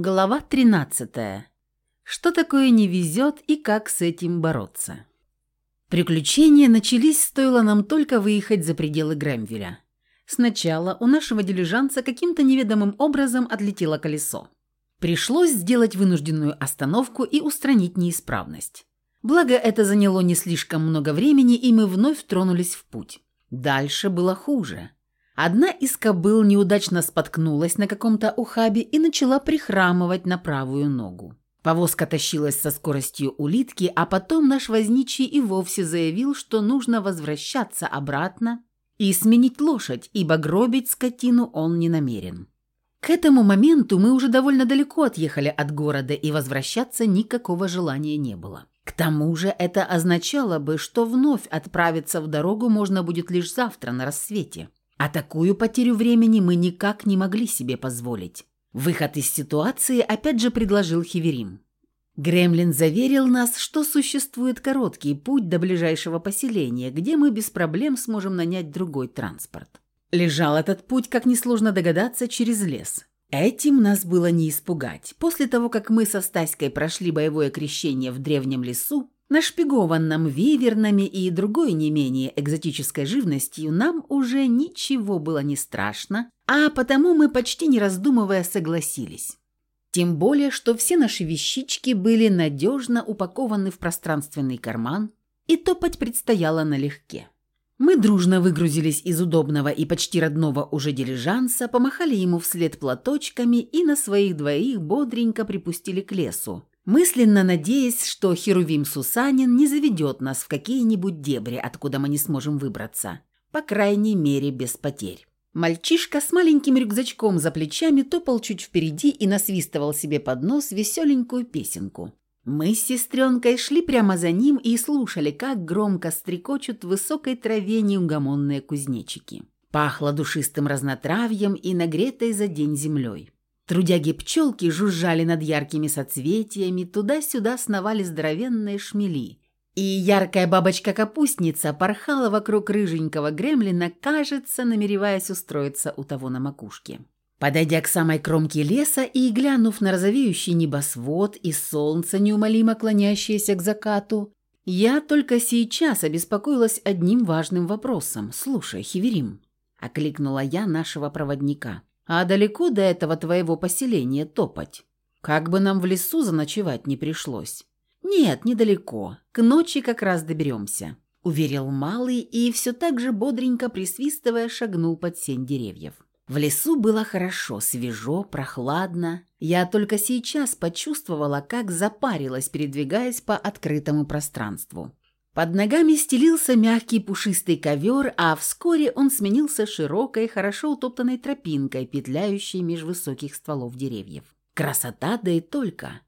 Глава 13. Что такое не везет и как с этим бороться? Приключения начались, стоило нам только выехать за пределы Грэмвеля. Сначала у нашего дилижанса каким-то неведомым образом отлетело колесо. Пришлось сделать вынужденную остановку и устранить неисправность. Благо, это заняло не слишком много времени, и мы вновь тронулись в путь. Дальше было хуже. Одна из кобыл неудачно споткнулась на каком-то ухабе и начала прихрамывать на правую ногу. Повозка тащилась со скоростью улитки, а потом наш возничий и вовсе заявил, что нужно возвращаться обратно и сменить лошадь, ибо гробить скотину он не намерен. К этому моменту мы уже довольно далеко отъехали от города, и возвращаться никакого желания не было. К тому же это означало бы, что вновь отправиться в дорогу можно будет лишь завтра на рассвете. А такую потерю времени мы никак не могли себе позволить. Выход из ситуации опять же предложил Хиверим. Гремлин заверил нас, что существует короткий путь до ближайшего поселения, где мы без проблем сможем нанять другой транспорт. Лежал этот путь, как несложно догадаться, через лес. Этим нас было не испугать. После того, как мы со Стаськой прошли боевое крещение в древнем лесу, Нашпигованном вивернами и другой не менее экзотической живностью нам уже ничего было не страшно, а потому мы почти не раздумывая согласились. Тем более, что все наши вещички были надежно упакованы в пространственный карман, и топать предстояло налегке. Мы дружно выгрузились из удобного и почти родного уже дилижанса, помахали ему вслед платочками и на своих двоих бодренько припустили к лесу, мысленно надеясь, что Херувим Сусанин не заведет нас в какие-нибудь дебри, откуда мы не сможем выбраться, по крайней мере без потерь. Мальчишка с маленьким рюкзачком за плечами топал чуть впереди и насвистывал себе под нос веселенькую песенку. Мы с сестренкой шли прямо за ним и слушали, как громко стрекочут в высокой траве неугомонные кузнечики. Пахло душистым разнотравьем и нагретой за день землей. Трудяги-пчелки жужжали над яркими соцветиями, туда-сюда сновали здоровенные шмели. И яркая бабочка-капустница порхала вокруг рыженького гремлина, кажется, намереваясь устроиться у того на макушке. Подойдя к самой кромке леса и глянув на розовеющий небосвод и солнце, неумолимо клонящееся к закату, я только сейчас обеспокоилась одним важным вопросом. «Слушай, Хиверим», — окликнула я нашего проводника, — а далеко до этого твоего поселения топать? Как бы нам в лесу заночевать не пришлось. Нет, недалеко. К ночи как раз доберемся. Уверил малый и все так же бодренько присвистывая шагнул под сень деревьев. В лесу было хорошо, свежо, прохладно. Я только сейчас почувствовала, как запарилась, передвигаясь по открытому пространству. Под ногами стелился мягкий пушистый ковер, а вскоре он сменился широкой, хорошо утоптанной тропинкой, петляющей меж высоких стволов деревьев. Красота, да и только.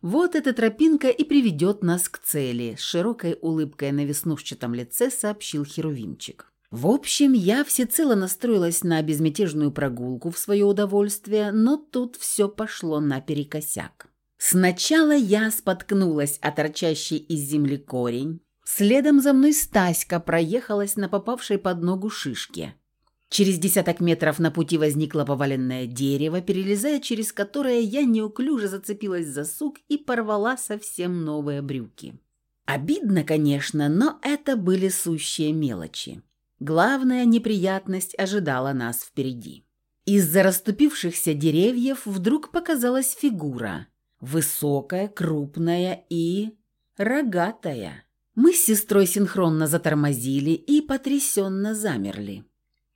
Вот эта тропинка и приведет нас к цели, с широкой улыбкой на веснушчатом лице сообщил Херувимчик. В общем, я всецело настроилась на безмятежную прогулку в свое удовольствие, но тут все пошло наперекосяк. Сначала я споткнулась о торчащий из земли корень, Следом за мной Стаська проехалась на попавшей под ногу шишке. Через десяток метров на пути возникло поваленное дерево, перелезая через которое я неуклюже зацепилась за сук и порвала совсем новые брюки. Обидно, конечно, но это были сущие мелочи. Главная неприятность ожидала нас впереди. Из-за расступившихся деревьев вдруг показалась фигура. Высокая, крупная и... рогатая. Мы с сестрой синхронно затормозили и потрясенно замерли.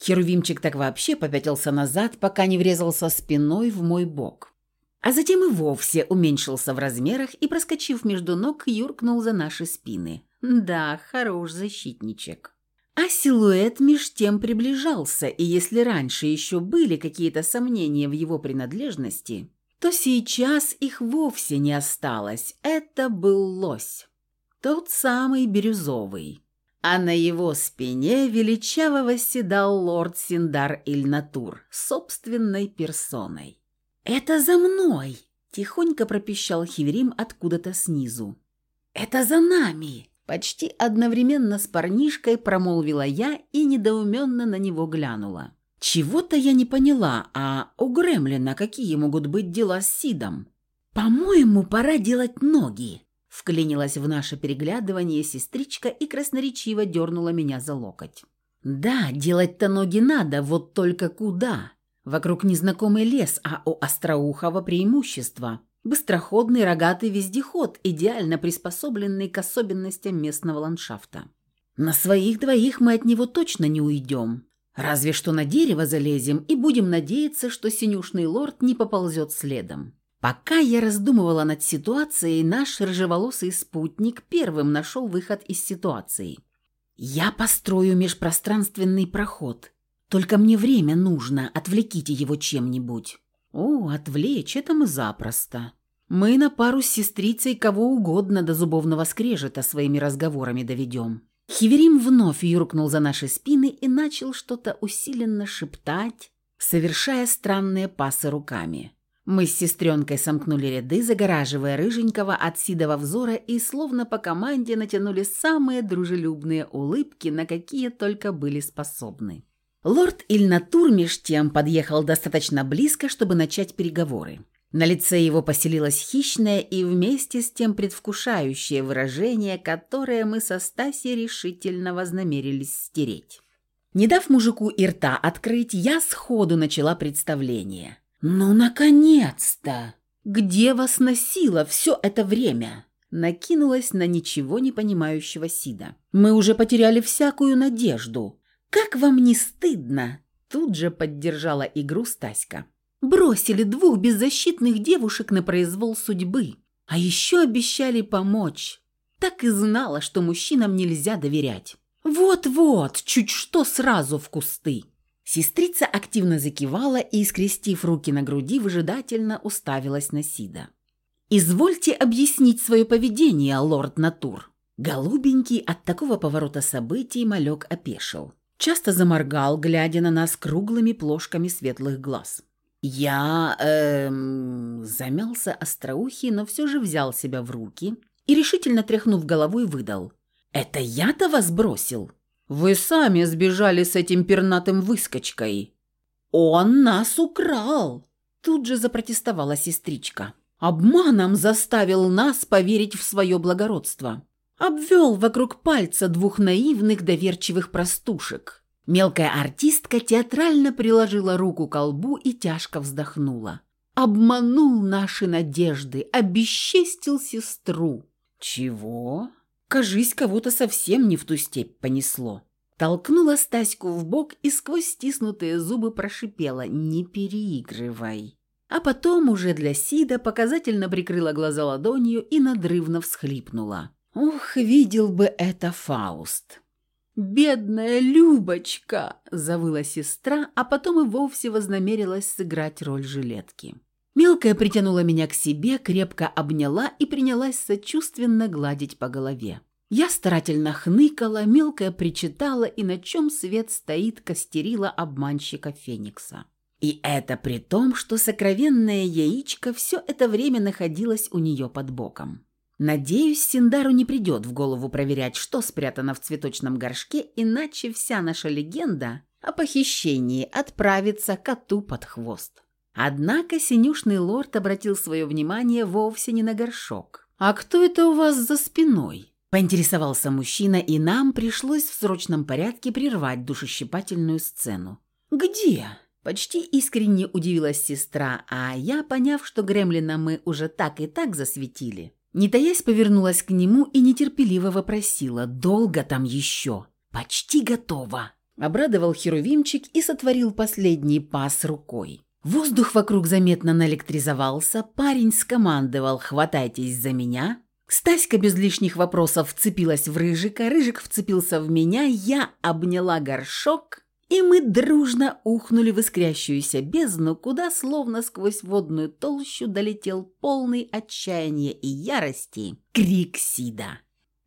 Херувимчик так вообще попятился назад, пока не врезался спиной в мой бок. А затем и вовсе уменьшился в размерах и, проскочив между ног, юркнул за наши спины. Да, хорош защитничек. А силуэт меж тем приближался, и если раньше еще были какие-то сомнения в его принадлежности, то сейчас их вовсе не осталось. Это был лось. Тот самый бирюзовый. А на его спине величаво восседал лорд Синдар Ильнатур собственной персоной. «Это за мной!» – тихонько пропищал Хиверим откуда-то снизу. «Это за нами!» – почти одновременно с парнишкой промолвила я и недоуменно на него глянула. Чего-то я не поняла, а у Гремлина какие могут быть дела с Сидом? «По-моему, пора делать ноги», — вклинилась в наше переглядывание сестричка и красноречиво дернула меня за локоть. «Да, делать-то ноги надо, вот только куда? Вокруг незнакомый лес, а у Остроухова преимущество. Быстроходный рогатый вездеход, идеально приспособленный к особенностям местного ландшафта. На своих двоих мы от него точно не уйдем. Разве что на дерево залезем и будем надеяться, что синюшный лорд не поползет следом. Пока я раздумывала над ситуацией, наш рыжеволосый спутник первым нашел выход из ситуации. «Я построю межпространственный проход. Только мне время нужно, отвлеките его чем-нибудь». «О, отвлечь, это мы запросто. Мы на пару с сестрицей кого угодно до зубовного скрежета своими разговорами доведем». Хиверим вновь юркнул за наши спины и начал что-то усиленно шептать, совершая странные пасы руками. Мы с сестренкой сомкнули ряды, загораживая рыженького от сидого взора и словно по команде натянули самые дружелюбные улыбки, на какие только были способны. Лорд Ильнатур меж тем подъехал достаточно близко, чтобы начать переговоры. На лице его поселилось хищное и вместе с тем предвкушающее выражение, которое мы со Стасей решительно вознамерились стереть. Не дав мужику и рта открыть, я сходу начала представление. «Ну, наконец-то! Где вас носило все это время?» Накинулась на ничего не понимающего Сида. «Мы уже потеряли всякую надежду. «Как вам не стыдно?» Тут же поддержала игру Стаська. «Бросили двух беззащитных девушек на произвол судьбы, а еще обещали помочь. Так и знала, что мужчинам нельзя доверять. Вот-вот, чуть что сразу в кусты». Сестрица активно закивала и, скрестив руки на груди, выжидательно уставилась на Сида. «Извольте объяснить свое поведение, лорд Натур». Голубенький от такого поворота событий малек опешил часто заморгал, глядя на нас круглыми плошками светлых глаз. Я, эм, замялся остроухий, но все же взял себя в руки и, решительно тряхнув головой, выдал. «Это я-то вас бросил? Вы сами сбежали с этим пернатым выскочкой». «Он нас украл!» Тут же запротестовала сестричка. «Обманом заставил нас поверить в свое благородство обвел вокруг пальца двух наивных доверчивых простушек. Мелкая артистка театрально приложила руку к колбу и тяжко вздохнула. Обманул наши надежды, обесчестил сестру. Чего? Кажись, кого-то совсем не в ту степь понесло. Толкнула Стаську в бок и сквозь стиснутые зубы прошипела «Не переигрывай». А потом уже для Сида показательно прикрыла глаза ладонью и надрывно всхлипнула. Ух, видел бы это Фауст. «Бедная Любочка!» – завыла сестра, а потом и вовсе вознамерилась сыграть роль жилетки. Мелкая притянула меня к себе, крепко обняла и принялась сочувственно гладить по голове. Я старательно хныкала, мелкая причитала и на чем свет стоит костерила обманщика Феникса. И это при том, что сокровенное яичко все это время находилось у нее под боком. Надеюсь, Синдару не придет в голову проверять, что спрятано в цветочном горшке, иначе вся наша легенда о похищении отправится коту под хвост. Однако синюшный лорд обратил свое внимание вовсе не на горшок. «А кто это у вас за спиной?» Поинтересовался мужчина, и нам пришлось в срочном порядке прервать душещипательную сцену. «Где?» Почти искренне удивилась сестра, а я, поняв, что гремлина мы уже так и так засветили, не таясь, повернулась к нему и нетерпеливо вопросила «Долго там еще?» «Почти готово», — обрадовал Херувимчик и сотворил последний пас рукой. Воздух вокруг заметно наэлектризовался, парень скомандовал «Хватайтесь за меня». Стаська без лишних вопросов вцепилась в Рыжика, Рыжик вцепился в меня, я обняла горшок и мы дружно ухнули в искрящуюся бездну, куда словно сквозь водную толщу долетел полный отчаяния и ярости крик Сида.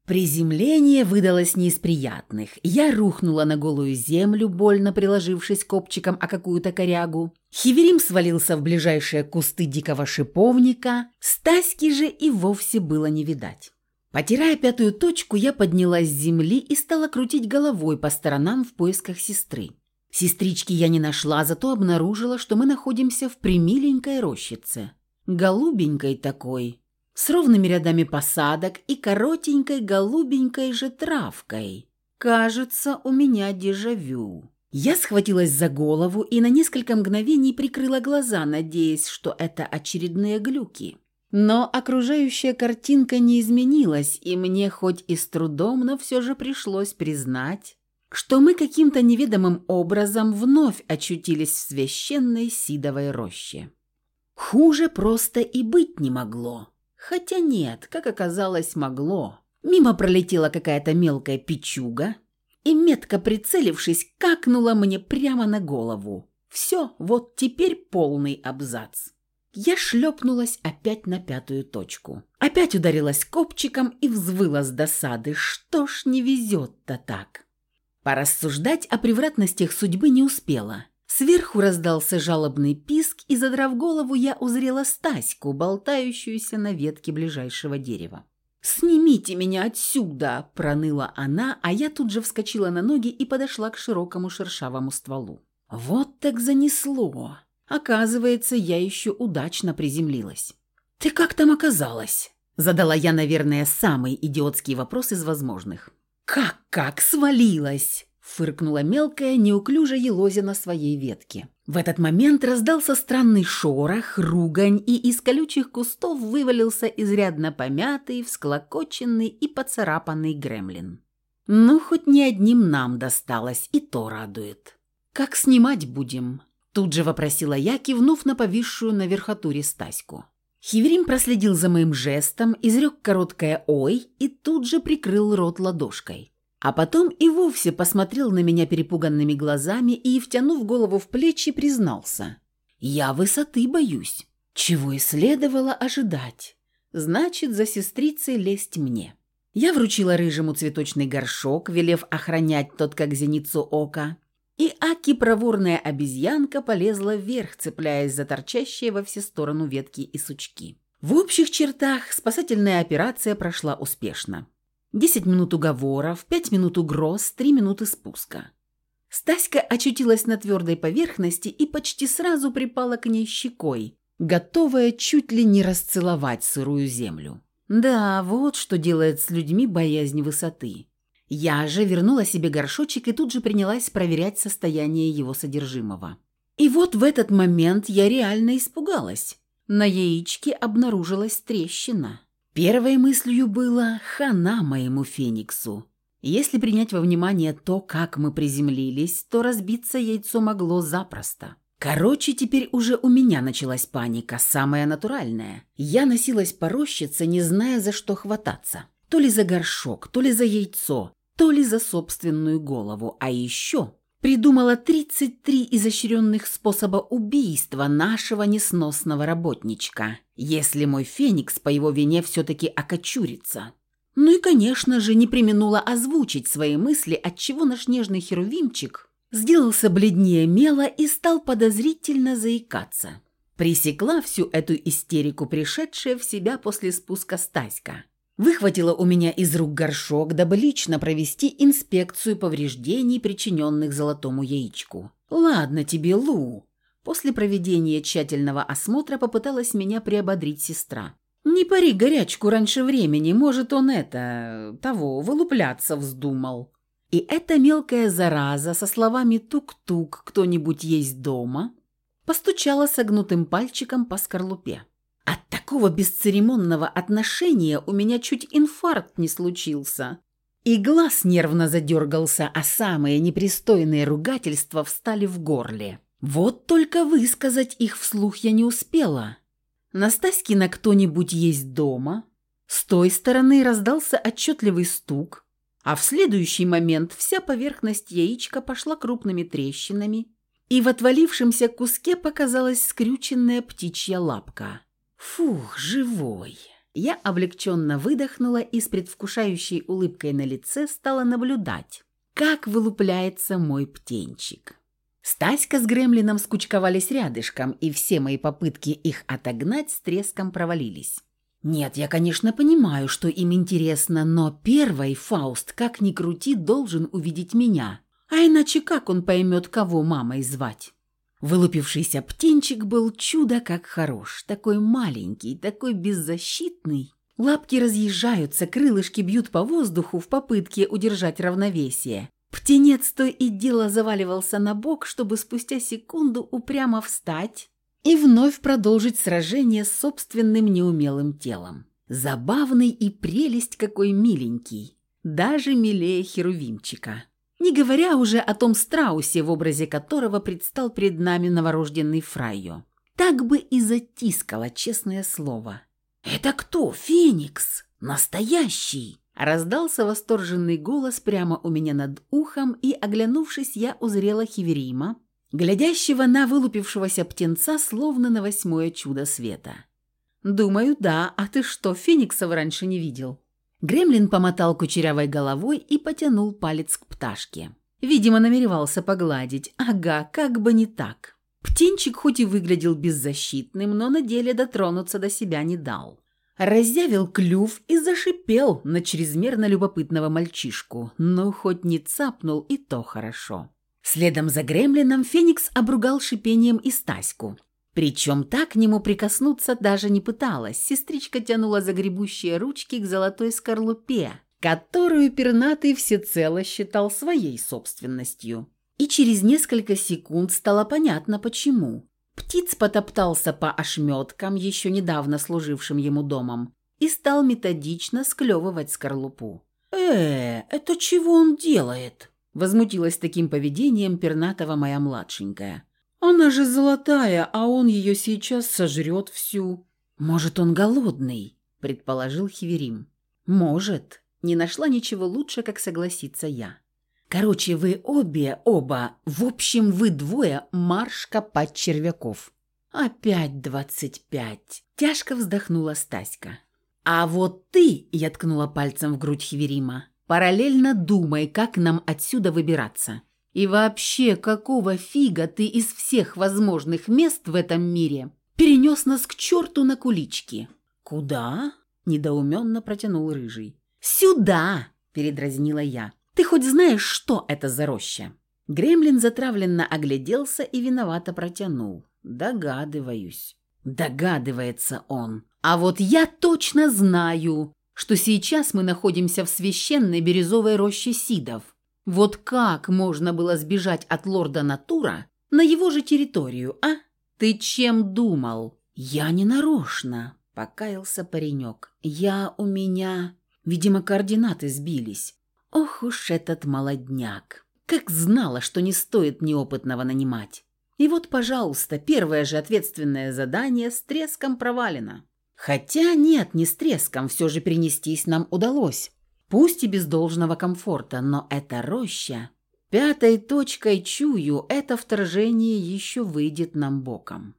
Приземление выдалось не из приятных. Я рухнула на голую землю, больно приложившись копчиком о какую-то корягу. Хиверим свалился в ближайшие кусты дикого шиповника, Стаськи же и вовсе было не видать. Потирая пятую точку, я поднялась с земли и стала крутить головой по сторонам в поисках сестры. Сестрички я не нашла, зато обнаружила, что мы находимся в примиленькой рощице. Голубенькой такой, с ровными рядами посадок и коротенькой голубенькой же травкой. Кажется, у меня дежавю. Я схватилась за голову и на несколько мгновений прикрыла глаза, надеясь, что это очередные глюки. Но окружающая картинка не изменилась, и мне хоть и с трудом, но все же пришлось признать, что мы каким-то неведомым образом вновь очутились в священной сидовой роще. Хуже просто и быть не могло. Хотя нет, как оказалось, могло. Мимо пролетела какая-то мелкая печуга и, метко прицелившись, какнула мне прямо на голову. Все, вот теперь полный абзац. Я шлепнулась опять на пятую точку. Опять ударилась копчиком и взвыла с досады. Что ж не везет-то так? Порассуждать о превратностях судьбы не успела. Сверху раздался жалобный писк, и, задрав голову, я узрела Стаську, болтающуюся на ветке ближайшего дерева. «Снимите меня отсюда!» – проныла она, а я тут же вскочила на ноги и подошла к широкому шершавому стволу. «Вот так занесло!» Оказывается, я еще удачно приземлилась. «Ты как там оказалась?» Задала я, наверное, самый идиотский вопрос из возможных. «Как-как свалилась?» Фыркнула мелкая, неуклюже елозя на своей ветке. В этот момент раздался странный шорох, ругань, и из колючих кустов вывалился изрядно помятый, всклокоченный и поцарапанный гремлин. Ну, хоть не одним нам досталось, и то радует. «Как снимать будем?» Тут же вопросила я, кивнув на повисшую на верхотуре Стаську. Хиверим проследил за моим жестом, изрек короткое «Ой» и тут же прикрыл рот ладошкой. А потом и вовсе посмотрел на меня перепуганными глазами и, втянув голову в плечи, признался. «Я высоты боюсь. Чего и следовало ожидать. Значит, за сестрицей лезть мне». Я вручила рыжему цветочный горшок, велев охранять тот, как зеницу ока, и Аки проворная обезьянка полезла вверх, цепляясь за торчащие во все стороны ветки и сучки. В общих чертах спасательная операция прошла успешно. Десять минут уговоров, пять минут угроз, три минуты спуска. Стаська очутилась на твердой поверхности и почти сразу припала к ней щекой, готовая чуть ли не расцеловать сырую землю. Да, вот что делает с людьми боязнь высоты. Я же вернула себе горшочек и тут же принялась проверять состояние его содержимого. И вот в этот момент я реально испугалась. На яичке обнаружилась трещина. Первой мыслью было «хана моему фениксу». Если принять во внимание то, как мы приземлились, то разбиться яйцо могло запросто. Короче, теперь уже у меня началась паника, самая натуральная. Я носилась по рощице, не зная, за что хвататься. То ли за горшок, то ли за яйцо, то ли за собственную голову. А еще придумала 33 изощренных способа убийства нашего несносного работничка, если мой феникс по его вине все-таки окочурится. Ну и, конечно же, не применула озвучить свои мысли, отчего наш нежный херувимчик сделался бледнее мела и стал подозрительно заикаться. Пресекла всю эту истерику пришедшая в себя после спуска Стаська. Выхватила у меня из рук горшок, дабы лично провести инспекцию повреждений, причиненных золотому яичку. «Ладно тебе, Лу». После проведения тщательного осмотра попыталась меня приободрить сестра. «Не пари горячку раньше времени, может, он это... того, вылупляться вздумал». И эта мелкая зараза со словами «тук-тук, кто-нибудь есть дома» постучала согнутым пальчиком по скорлупе. От такого бесцеремонного отношения у меня чуть инфаркт не случился. И глаз нервно задергался, а самые непристойные ругательства встали в горле. Вот только высказать их вслух я не успела. Настаськина кто-нибудь есть дома? С той стороны раздался отчетливый стук, а в следующий момент вся поверхность яичка пошла крупными трещинами, и в отвалившемся куске показалась скрюченная птичья лапка. Фух, живой. Я облегченно выдохнула и с предвкушающей улыбкой на лице стала наблюдать, как вылупляется мой птенчик. Стаська с Гремлином скучковались рядышком, и все мои попытки их отогнать с треском провалились. Нет, я, конечно, понимаю, что им интересно, но первый Фауст, как ни крути, должен увидеть меня. А иначе как он поймет, кого мамой звать? Вылупившийся птенчик был чудо как хорош, такой маленький, такой беззащитный. Лапки разъезжаются, крылышки бьют по воздуху в попытке удержать равновесие. Птенец то и дело заваливался на бок, чтобы спустя секунду упрямо встать и вновь продолжить сражение с собственным неумелым телом. Забавный и прелесть какой миленький, даже милее Херувимчика. Не говоря уже о том страусе, в образе которого предстал перед нами новорожденный Фрайо. Так бы и затискало, честное слово. «Это кто, Феникс? Настоящий!» Раздался восторженный голос прямо у меня над ухом, и, оглянувшись, я узрела Хиверима, глядящего на вылупившегося птенца, словно на восьмое чудо света. «Думаю, да. А ты что, Фениксов раньше не видел?» Гремлин помотал кучерявой головой и потянул палец к пташке. Видимо, намеревался погладить. Ага, как бы не так. Птенчик хоть и выглядел беззащитным, но на деле дотронуться до себя не дал разъявил клюв и зашипел на чрезмерно любопытного мальчишку, но хоть не цапнул, и то хорошо. Следом за гремлином Феникс обругал шипением и Стаську. Причем так к нему прикоснуться даже не пыталась. Сестричка тянула загребущие ручки к золотой скорлупе, которую пернатый всецело считал своей собственностью. И через несколько секунд стало понятно, почему. Птиц потоптался по ошметкам, еще недавно служившим ему домом, и стал методично склевывать скорлупу. «Э, это чего он делает?» Возмутилась таким поведением пернатого моя младшенькая. «Она же золотая, а он ее сейчас сожрет всю». «Может, он голодный?» – предположил Хиверим. «Может». Не нашла ничего лучше, как согласиться я. Короче, вы обе, оба, в общем, вы двое марш копать червяков. Опять двадцать пять. Тяжко вздохнула Стаська. А вот ты, я ткнула пальцем в грудь Хиверима, параллельно думай, как нам отсюда выбираться. И вообще, какого фига ты из всех возможных мест в этом мире перенес нас к черту на кулички? Куда? Недоуменно протянул Рыжий. Сюда, передразнила я. Ты хоть знаешь, что это за роща?» Гремлин затравленно огляделся и виновато протянул. «Догадываюсь». Догадывается он. «А вот я точно знаю, что сейчас мы находимся в священной бирюзовой роще Сидов. Вот как можно было сбежать от лорда Натура на его же территорию, а? Ты чем думал?» «Я не нарочно», — покаялся паренек. «Я у меня...» Видимо, координаты сбились. Ох уж этот молодняк! Как знала, что не стоит неопытного нанимать. И вот, пожалуйста, первое же ответственное задание с треском провалено. Хотя нет, не с треском, все же перенестись нам удалось. Пусть и без должного комфорта, но эта роща... Пятой точкой чую, это вторжение еще выйдет нам боком.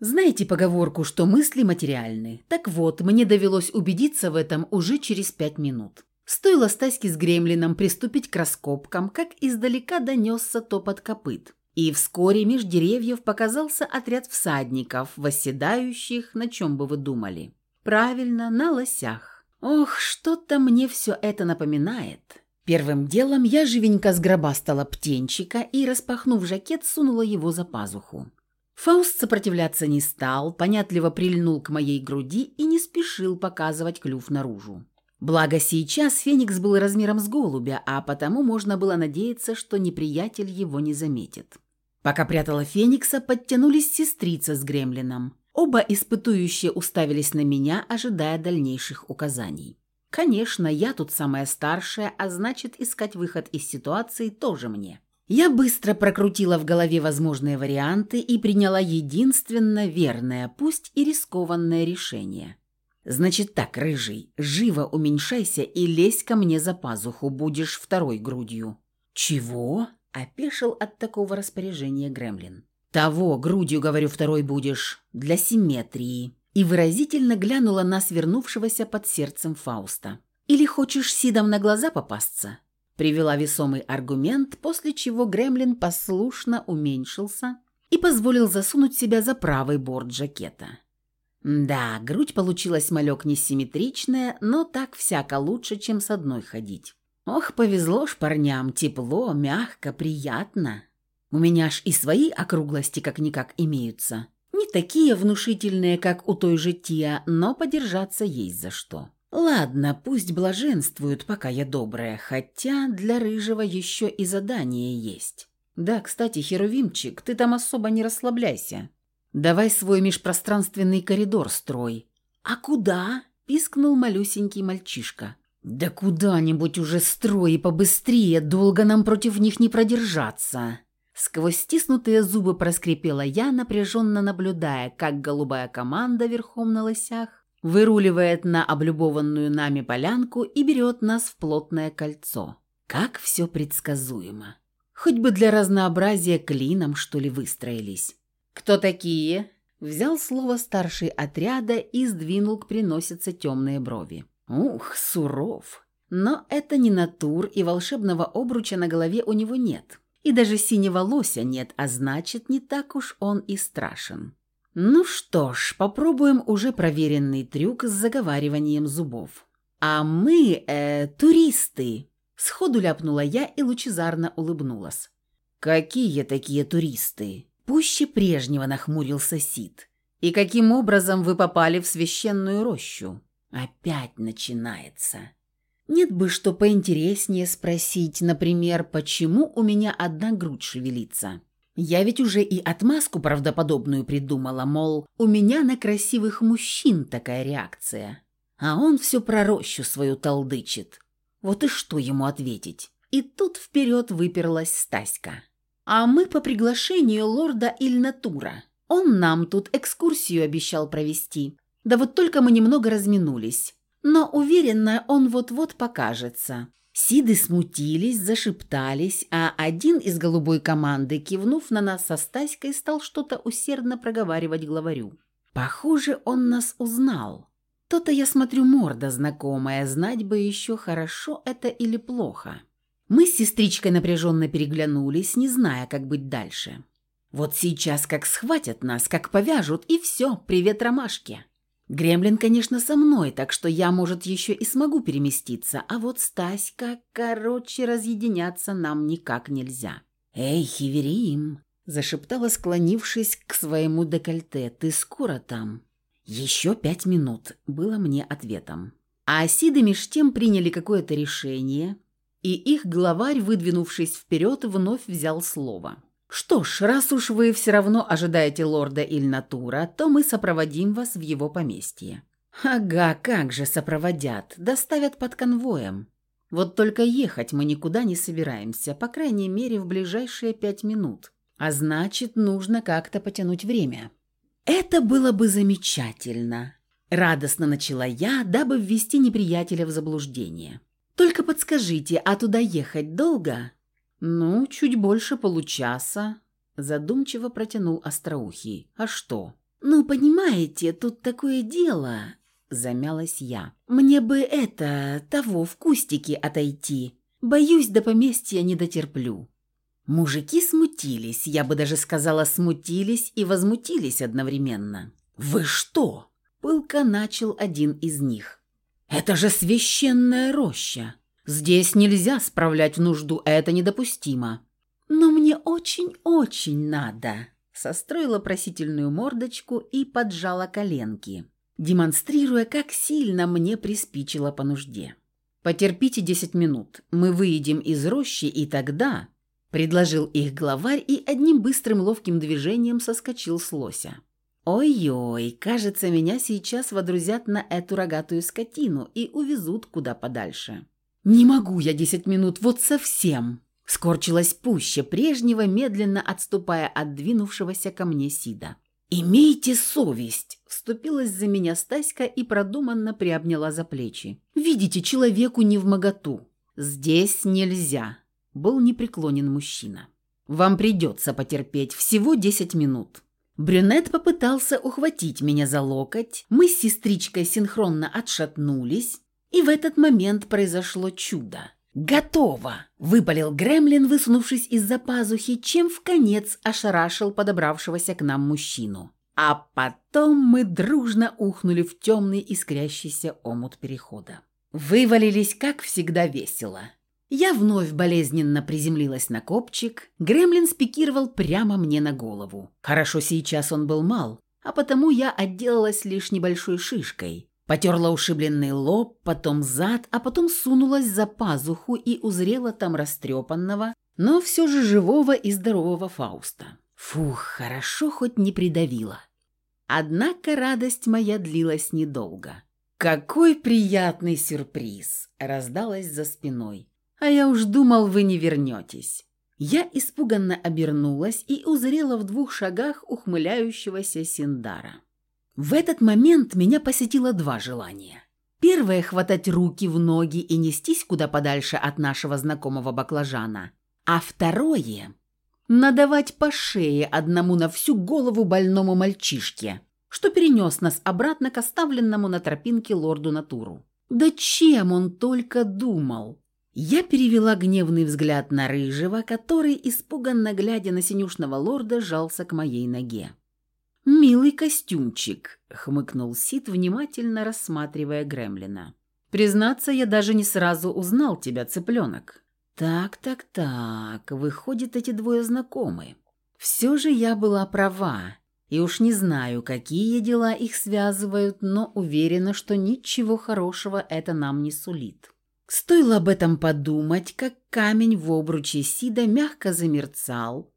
Знаете поговорку, что мысли материальны? Так вот, мне довелось убедиться в этом уже через пять минут. Стоило Стаське с гремлином приступить к раскопкам, как издалека донесся топот копыт. И вскоре меж деревьев показался отряд всадников, восседающих, на чем бы вы думали. Правильно, на лосях. Ох, что-то мне все это напоминает. Первым делом я живенько сгробастала птенчика и, распахнув жакет, сунула его за пазуху. Фауст сопротивляться не стал, понятливо прильнул к моей груди и не спешил показывать клюв наружу. Благо сейчас Феникс был размером с голубя, а потому можно было надеяться, что неприятель его не заметит. Пока прятала Феникса, подтянулись сестрица с гремлином. Оба испытующие уставились на меня, ожидая дальнейших указаний. Конечно, я тут самая старшая, а значит, искать выход из ситуации тоже мне. Я быстро прокрутила в голове возможные варианты и приняла единственно верное, пусть и рискованное решение – «Значит так, рыжий, живо уменьшайся и лезь ко мне за пазуху, будешь второй грудью». «Чего?» – опешил от такого распоряжения Гремлин. «Того, грудью, говорю, второй будешь, для симметрии». И выразительно глянула на свернувшегося под сердцем Фауста. «Или хочешь Сидом на глаза попасться?» Привела весомый аргумент, после чего Гремлин послушно уменьшился и позволил засунуть себя за правый борт жакета. Да, грудь получилась малек несимметричная, но так всяко лучше, чем с одной ходить. Ох, повезло ж парням, тепло, мягко, приятно. У меня ж и свои округлости как-никак имеются. Не такие внушительные, как у той же Тия, но подержаться есть за что. Ладно, пусть блаженствуют, пока я добрая, хотя для Рыжего еще и задание есть. Да, кстати, Херувимчик, ты там особо не расслабляйся. Давай свой межпространственный коридор строй. А куда? Пискнул малюсенький мальчишка. Да куда-нибудь уже строй и побыстрее, долго нам против них не продержаться. Сквозь стиснутые зубы проскрипела я, напряженно наблюдая, как голубая команда верхом на лосях выруливает на облюбованную нами полянку и берет нас в плотное кольцо. Как все предсказуемо. Хоть бы для разнообразия клином, что ли, выстроились. «Кто такие?» Взял слово старший отряда и сдвинул к приносице темные брови. «Ух, суров!» Но это не натур, и волшебного обруча на голове у него нет. И даже синего лося нет, а значит, не так уж он и страшен. Ну что ж, попробуем уже проверенный трюк с заговариванием зубов. А мы, э, туристы. Сходу ляпнула я и лучезарно улыбнулась. Какие такие туристы? Пуще прежнего нахмурился Сид. И каким образом вы попали в священную рощу? Опять начинается. Нет бы что поинтереснее спросить, например, почему у меня одна грудь шевелится. Я ведь уже и отмазку правдоподобную придумала, мол, у меня на красивых мужчин такая реакция. А он все про рощу свою толдычит. Вот и что ему ответить? И тут вперед выперлась Стаська. А мы по приглашению лорда Ильнатура. Он нам тут экскурсию обещал провести. Да вот только мы немного разминулись но уверенно он вот-вот покажется. Сиды смутились, зашептались, а один из голубой команды, кивнув на нас со Стаськой, стал что-то усердно проговаривать главарю. Похоже, он нас узнал. То-то я смотрю морда знакомая, знать бы еще хорошо это или плохо. Мы с сестричкой напряженно переглянулись, не зная, как быть дальше. Вот сейчас как схватят нас, как повяжут, и все, привет ромашке. Гремлин, конечно, со мной, так что я, может, еще и смогу переместиться, а вот Стаська, короче, разъединяться нам никак нельзя. «Эй, Хиверим!» – зашептала, склонившись к своему декольте. «Ты скоро там?» «Еще пять минут», – было мне ответом. А Осиды меж тем приняли какое-то решение, и их главарь, выдвинувшись вперед, вновь взял слово. «Что ж, раз уж вы все равно ожидаете лорда Ильнатура, то мы сопроводим вас в его поместье». «Ага, как же сопроводят, доставят под конвоем. Вот только ехать мы никуда не собираемся, по крайней мере, в ближайшие пять минут. А значит, нужно как-то потянуть время». «Это было бы замечательно», – радостно начала я, дабы ввести неприятеля в заблуждение. «Только подскажите, а туда ехать долго?» «Ну, чуть больше получаса», – задумчиво протянул Остроухий. «А что?» «Ну, понимаете, тут такое дело», – замялась я. «Мне бы это, того, в кустики отойти. Боюсь, до поместья не дотерплю». Мужики смутились, я бы даже сказала, смутились и возмутились одновременно. «Вы что?» – пылко начал один из них. «Это же священная роща!» Здесь нельзя справлять нужду, это недопустимо». «Но мне очень-очень надо», – состроила просительную мордочку и поджала коленки, демонстрируя, как сильно мне приспичило по нужде. «Потерпите десять минут, мы выйдем из рощи, и тогда...» – предложил их главарь и одним быстрым ловким движением соскочил с лося. «Ой-ой, кажется, меня сейчас водрузят на эту рогатую скотину и увезут куда подальше». «Не могу я десять минут, вот совсем!» Скорчилась пуще прежнего, медленно отступая от двинувшегося ко мне Сида. «Имейте совесть!» – вступилась за меня Стаська и продуманно приобняла за плечи. «Видите, человеку не в моготу. Здесь нельзя!» – был непреклонен мужчина. «Вам придется потерпеть всего десять минут». Брюнет попытался ухватить меня за локоть, мы с сестричкой синхронно отшатнулись, и в этот момент произошло чудо. «Готово!» – выпалил Гремлин, высунувшись из-за пазухи, чем в конец ошарашил подобравшегося к нам мужчину. А потом мы дружно ухнули в темный искрящийся омут перехода. Вывалились, как всегда, весело. Я вновь болезненно приземлилась на копчик. Гремлин спикировал прямо мне на голову. Хорошо сейчас он был мал, а потому я отделалась лишь небольшой шишкой. Потерла ушибленный лоб, потом зад, а потом сунулась за пазуху и узрела там растрепанного, но все же живого и здорового Фауста. Фух, хорошо хоть не придавила. Однако радость моя длилась недолго. «Какой приятный сюрприз!» – раздалась за спиной. «А я уж думал, вы не вернетесь». Я испуганно обернулась и узрела в двух шагах ухмыляющегося Синдара. В этот момент меня посетило два желания. Первое – хватать руки в ноги и нестись куда подальше от нашего знакомого баклажана. А второе – надавать по шее одному на всю голову больному мальчишке, что перенес нас обратно к оставленному на тропинке лорду Натуру. Да чем он только думал! Я перевела гневный взгляд на Рыжего, который, испуганно глядя на синюшного лорда, жался к моей ноге. «Милый костюмчик», — хмыкнул Сид, внимательно рассматривая Гремлина. «Признаться, я даже не сразу узнал тебя, цыпленок». «Так, так, так, выходит, эти двое знакомы. Все же я была права, и уж не знаю, какие дела их связывают, но уверена, что ничего хорошего это нам не сулит». Стоило об этом подумать, как камень в обруче Сида мягко замерцал,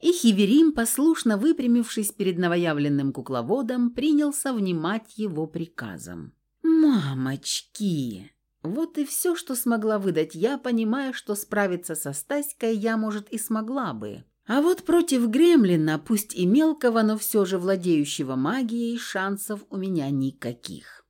и Хиверим, послушно выпрямившись перед новоявленным кукловодом, принялся внимать его приказам. «Мамочки!» Вот и все, что смогла выдать я, понимая, что справиться со Стаськой я, может, и смогла бы. А вот против Гремлина, пусть и мелкого, но все же владеющего магией, шансов у меня никаких.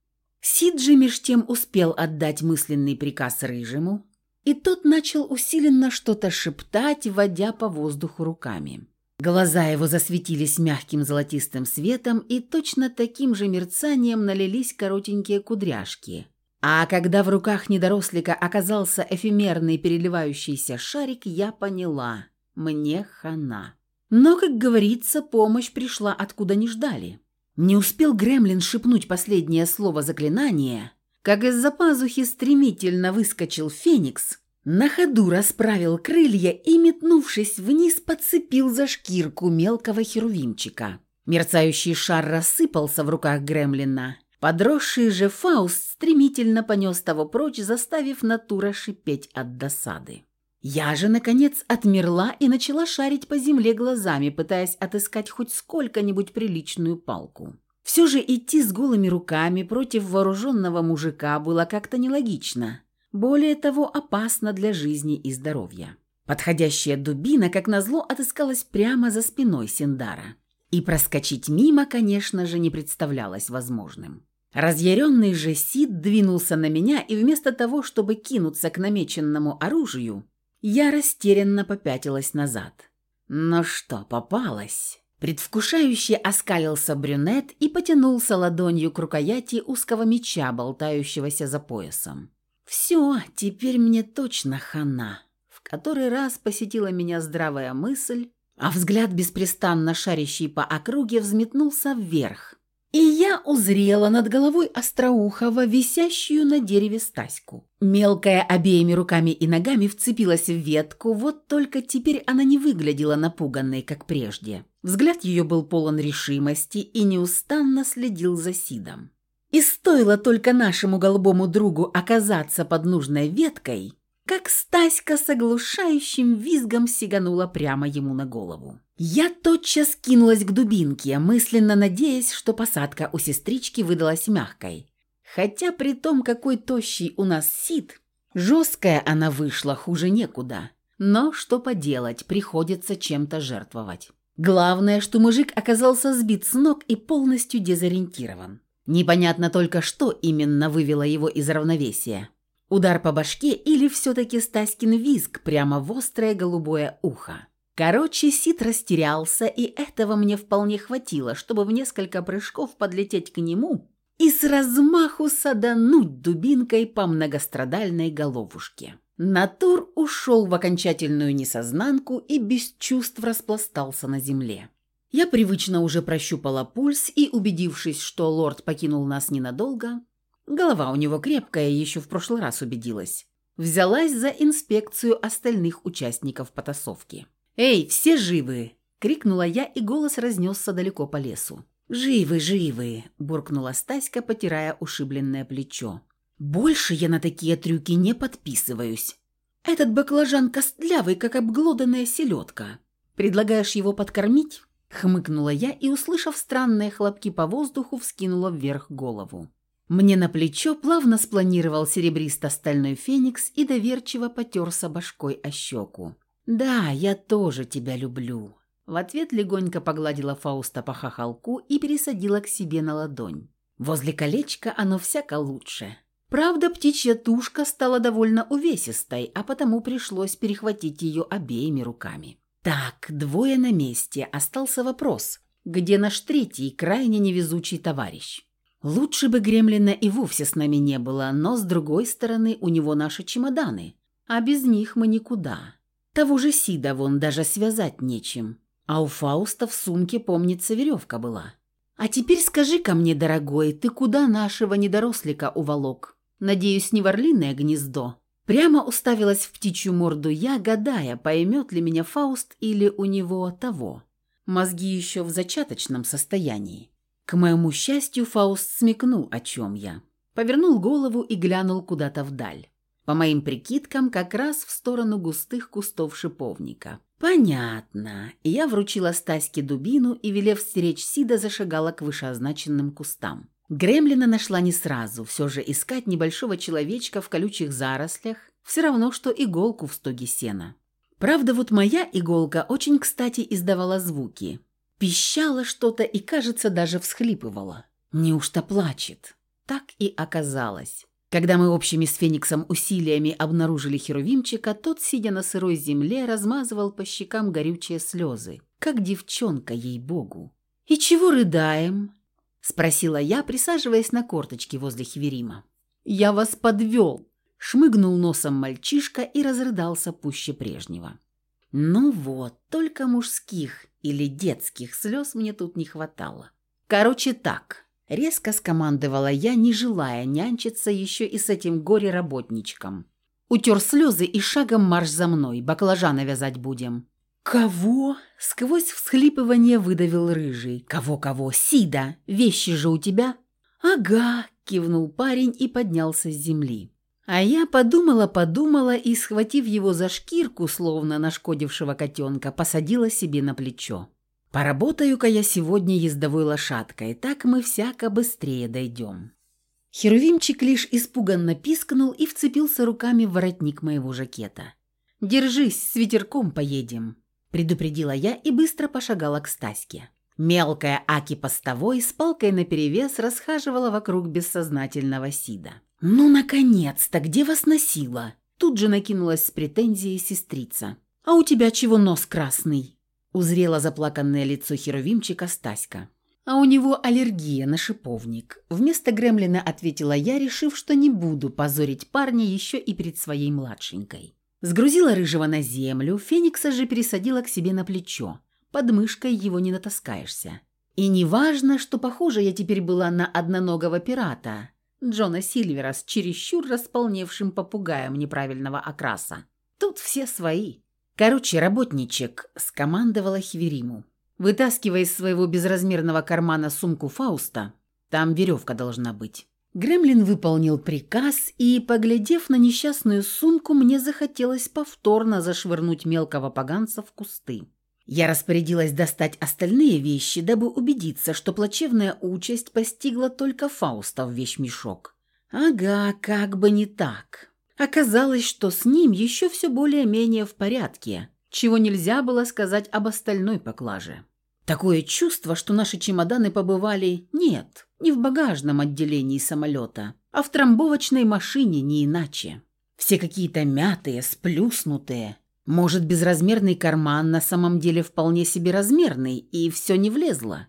Сиджи меж тем успел отдать мысленный приказ Рыжему, и тот начал усиленно что-то шептать, водя по воздуху руками. Глаза его засветились мягким золотистым светом, и точно таким же мерцанием налились коротенькие кудряшки. А когда в руках недорослика оказался эфемерный переливающийся шарик, я поняла – мне хана. Но, как говорится, помощь пришла откуда не ждали. Не успел Гремлин шепнуть последнее слово заклинания, как из-за пазухи стремительно выскочил Феникс, на ходу расправил крылья и, метнувшись вниз, подцепил за шкирку мелкого херувимчика. Мерцающий шар рассыпался в руках Гремлина. Подросший же Фауст стремительно понес того прочь, заставив натура шипеть от досады. Я же, наконец, отмерла и начала шарить по земле глазами, пытаясь отыскать хоть сколько-нибудь приличную палку. Все же идти с голыми руками против вооруженного мужика было как-то нелогично. Более того, опасно для жизни и здоровья. Подходящая дубина, как назло, отыскалась прямо за спиной Синдара. И проскочить мимо, конечно же, не представлялось возможным. Разъяренный же Сид двинулся на меня, и вместо того, чтобы кинуться к намеченному оружию, я растерянно попятилась назад. Но что, попалась? Предвкушающе оскалился брюнет и потянулся ладонью к рукояти узкого меча, болтающегося за поясом. «Все, теперь мне точно хана». В который раз посетила меня здравая мысль, а взгляд, беспрестанно шарящий по округе, взметнулся вверх, и я узрела над головой Остроухова, висящую на дереве Стаську. Мелкая обеими руками и ногами вцепилась в ветку, вот только теперь она не выглядела напуганной, как прежде. Взгляд ее был полон решимости и неустанно следил за Сидом. И стоило только нашему голубому другу оказаться под нужной веткой, как Стаська с оглушающим визгом сиганула прямо ему на голову. Я тотчас кинулась к дубинке, мысленно надеясь, что посадка у сестрички выдалась мягкой. Хотя при том, какой тощий у нас сит, жесткая она вышла, хуже некуда. Но что поделать, приходится чем-то жертвовать. Главное, что мужик оказался сбит с ног и полностью дезориентирован. Непонятно только, что именно вывело его из равновесия. Удар по башке или все-таки Стаськин визг прямо в острое голубое ухо. Короче, Сид растерялся, и этого мне вполне хватило, чтобы в несколько прыжков подлететь к нему и с размаху садануть дубинкой по многострадальной головушке. Натур ушел в окончательную несознанку и без чувств распластался на земле. Я привычно уже прощупала пульс и, убедившись, что лорд покинул нас ненадолго, голова у него крепкая, еще в прошлый раз убедилась, взялась за инспекцию остальных участников потасовки. «Эй, все живы!» – крикнула я, и голос разнесся далеко по лесу. «Живы, живы!» – буркнула Стаська, потирая ушибленное плечо. «Больше я на такие трюки не подписываюсь. Этот баклажан костлявый, как обглоданная селедка. Предлагаешь его подкормить?» Хмыкнула я и, услышав странные хлопки по воздуху, вскинула вверх голову. Мне на плечо плавно спланировал серебристо-стальной феникс и доверчиво потерся башкой о щеку. «Да, я тоже тебя люблю». В ответ легонько погладила Фауста по хохолку и пересадила к себе на ладонь. Возле колечка оно всяко лучше. Правда, птичья тушка стала довольно увесистой, а потому пришлось перехватить ее обеими руками. Так, двое на месте. Остался вопрос. Где наш третий, крайне невезучий товарищ? Лучше бы Гремлина и вовсе с нами не было, но, с другой стороны, у него наши чемоданы. А без них мы никуда. Того же Сида вон даже связать нечем. А у Фауста в сумке, помнится, веревка была. А теперь скажи ко мне, дорогой, ты куда нашего недорослика уволок? Надеюсь, не в орлиное гнездо?» Прямо уставилась в птичью морду я, гадая, поймет ли меня Фауст или у него того. Мозги еще в зачаточном состоянии. К моему счастью, Фауст смекнул, о чем я. Повернул голову и глянул куда-то вдаль. По моим прикидкам, как раз в сторону густых кустов шиповника. «Понятно». Я вручила Стаське дубину и, велев стеречь Сида, зашагала к вышеозначенным кустам. Гремлина нашла не сразу, все же искать небольшого человечка в колючих зарослях все равно, что иголку в стоге сена. Правда, вот моя иголка очень кстати издавала звуки. Пищала что-то и, кажется, даже всхлипывала. Неужто плачет? Так и оказалось. Когда мы общими с Фениксом усилиями обнаружили Херувимчика, тот, сидя на сырой земле, размазывал по щекам горючие слезы, как девчонка, ей-богу. «И чего рыдаем?» – спросила я, присаживаясь на корточки возле Хиверима. «Я вас подвел!» – шмыгнул носом мальчишка и разрыдался пуще прежнего. «Ну вот, только мужских или детских слез мне тут не хватало. Короче так». Резко скомандовала я, не желая нянчиться еще и с этим горе-работничком. Утер слезы и шагом марш за мной, баклажана вязать будем. «Кого?» — сквозь всхлипывание выдавил рыжий. «Кого-кого? Сида! Вещи же у тебя?» «Ага!» — кивнул парень и поднялся с земли. А я подумала-подумала и, схватив его за шкирку, словно нашкодившего котенка, посадила себе на плечо. «Поработаю-ка я сегодня ездовой лошадкой, так мы всяко быстрее дойдем». Херувимчик лишь испуганно пискнул и вцепился руками в воротник моего жакета. «Держись, с ветерком поедем», предупредила я и быстро пошагала к Стаське. Мелкая Аки постовой с палкой наперевес расхаживала вокруг бессознательного Сида. «Ну, наконец-то! Где вас носило?» Тут же накинулась с претензией сестрица. «А у тебя чего нос красный?» Узрела заплаканное лицо Херувимчика Стаська. «А у него аллергия на шиповник». Вместо гремлина ответила я, решив, что не буду позорить парня еще и перед своей младшенькой. Сгрузила рыжего на землю, Феникса же пересадила к себе на плечо. Под мышкой его не натаскаешься. И не важно, что похожа я теперь была на одноногого пирата, Джона Сильвера с чересчур располневшим попугаем неправильного окраса. Тут все свои. Короче, работничек скомандовала Хивериму. Вытаскивая из своего безразмерного кармана сумку Фауста, там веревка должна быть. Гремлин выполнил приказ, и, поглядев на несчастную сумку, мне захотелось повторно зашвырнуть мелкого поганца в кусты. Я распорядилась достать остальные вещи, дабы убедиться, что плачевная участь постигла только Фауста в вещмешок. Ага, как бы не так. Оказалось, что с ним еще все более-менее в порядке, чего нельзя было сказать об остальной поклаже. Такое чувство, что наши чемоданы побывали... Нет, не в багажном отделении самолета, а в трамбовочной машине не иначе. Все какие-то мятые, сплюснутые. Может, безразмерный карман на самом деле вполне себе размерный, и все не влезло.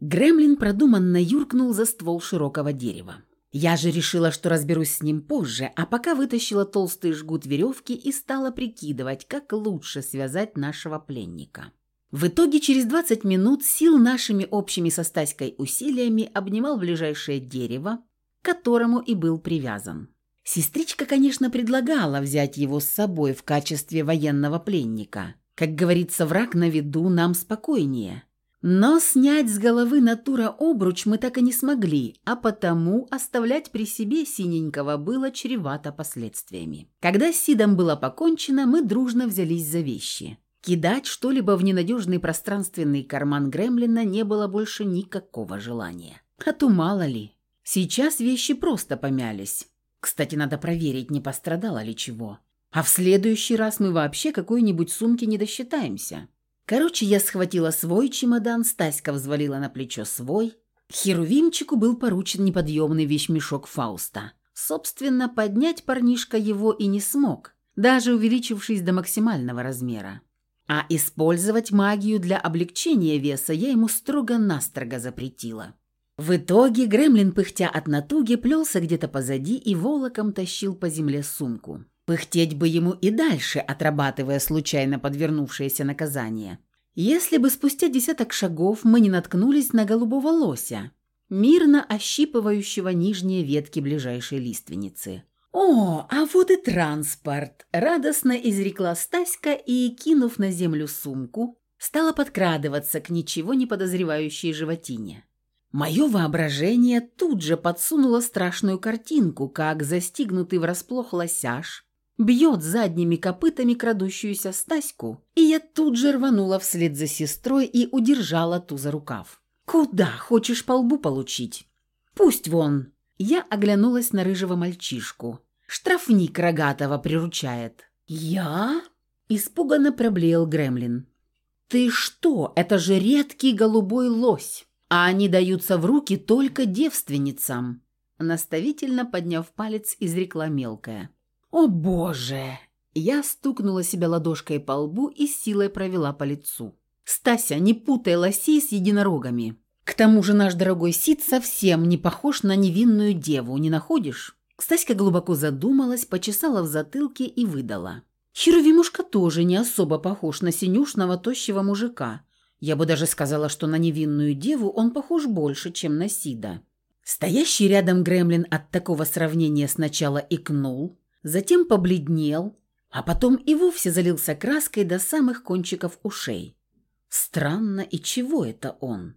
Гремлин продуманно юркнул за ствол широкого дерева. Я же решила, что разберусь с ним позже, а пока вытащила толстый жгут веревки и стала прикидывать, как лучше связать нашего пленника. В итоге через 20 минут сил нашими общими со Стаськой усилиями обнимал ближайшее дерево, к которому и был привязан. Сестричка, конечно, предлагала взять его с собой в качестве военного пленника. Как говорится, враг на виду нам спокойнее. Но снять с головы натура обруч мы так и не смогли, а потому оставлять при себе синенького было чревато последствиями. Когда с Сидом было покончено, мы дружно взялись за вещи. Кидать что-либо в ненадежный пространственный карман Гремлина не было больше никакого желания. А то мало ли. Сейчас вещи просто помялись. Кстати, надо проверить, не пострадало ли чего. А в следующий раз мы вообще какой-нибудь сумки не досчитаемся. Короче, я схватила свой чемодан, Стаська взвалила на плечо свой. Херувимчику был поручен неподъемный вещмешок Фауста. Собственно, поднять парнишка его и не смог, даже увеличившись до максимального размера. А использовать магию для облегчения веса я ему строго-настрого запретила. В итоге Гремлин, пыхтя от натуги, плелся где-то позади и волоком тащил по земле сумку. Пыхтеть бы ему и дальше, отрабатывая случайно подвернувшееся наказание. Если бы спустя десяток шагов мы не наткнулись на голубого лося, мирно ощипывающего нижние ветки ближайшей лиственницы. «О, а вот и транспорт!» – радостно изрекла Стаська и, кинув на землю сумку, стала подкрадываться к ничего не подозревающей животине. Мое воображение тут же подсунуло страшную картинку, как застигнутый врасплох лосяж бьет задними копытами крадущуюся Стаську, и я тут же рванула вслед за сестрой и удержала ту за рукав. «Куда? Хочешь по лбу получить?» «Пусть вон!» Я оглянулась на рыжего мальчишку. «Штрафник рогатого приручает». «Я?» – испуганно проблеял Гремлин. «Ты что? Это же редкий голубой лось!» а они даются в руки только девственницам», наставительно подняв палец, изрекла мелкая. «О боже!» Я стукнула себя ладошкой по лбу и силой провела по лицу. «Стася, не путай лосей с единорогами. К тому же наш дорогой Сид совсем не похож на невинную деву, не находишь?» Стаська глубоко задумалась, почесала в затылке и выдала. «Херувимушка тоже не особо похож на синюшного тощего мужика, я бы даже сказала, что на невинную деву он похож больше, чем на Сида. Стоящий рядом гремлин от такого сравнения сначала икнул, затем побледнел, а потом и вовсе залился краской до самых кончиков ушей. Странно, и чего это он?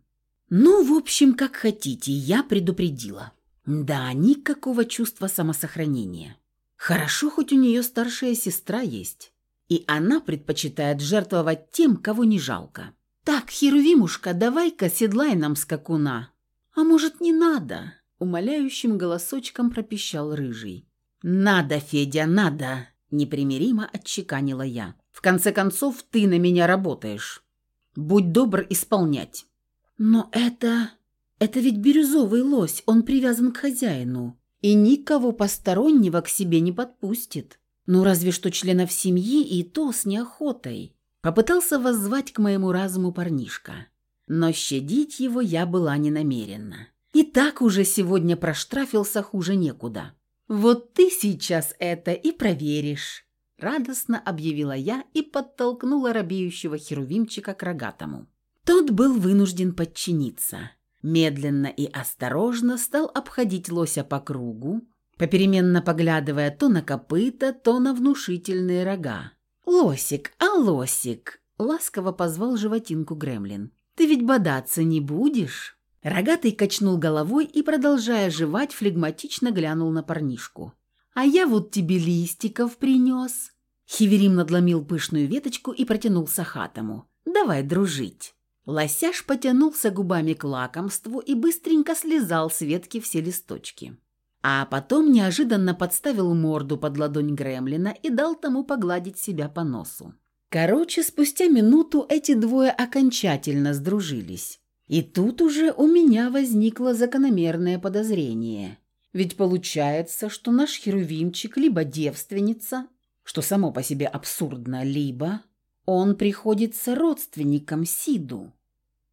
Ну, в общем, как хотите, я предупредила. Да, никакого чувства самосохранения. Хорошо, хоть у нее старшая сестра есть, и она предпочитает жертвовать тем, кого не жалко. «Так, Херувимушка, давай-ка седлай нам скакуна». «А может, не надо?» — умоляющим голосочком пропищал Рыжий. «Надо, Федя, надо!» — непримиримо отчеканила я. «В конце концов, ты на меня работаешь. Будь добр исполнять». «Но это... это ведь бирюзовый лось, он привязан к хозяину и никого постороннего к себе не подпустит. Ну, разве что членов семьи и то с неохотой». Попытался воззвать к моему разуму парнишка, но щадить его я была не намерена. И так уже сегодня проштрафился хуже некуда. «Вот ты сейчас это и проверишь», — радостно объявила я и подтолкнула робеющего херувимчика к рогатому. Тот был вынужден подчиниться. Медленно и осторожно стал обходить лося по кругу, попеременно поглядывая то на копыта, то на внушительные рога. «Лосик, а лосик!» — ласково позвал животинку Гремлин. «Ты ведь бодаться не будешь?» Рогатый качнул головой и, продолжая жевать, флегматично глянул на парнишку. «А я вот тебе листиков принес». Хиверим надломил пышную веточку и протянул сахатому. «Давай дружить». Лосяш потянулся губами к лакомству и быстренько слезал с ветки все листочки а потом неожиданно подставил морду под ладонь Гремлина и дал тому погладить себя по носу. Короче, спустя минуту эти двое окончательно сдружились. И тут уже у меня возникло закономерное подозрение. Ведь получается, что наш херувимчик либо девственница, что само по себе абсурдно, либо он приходится родственником Сиду.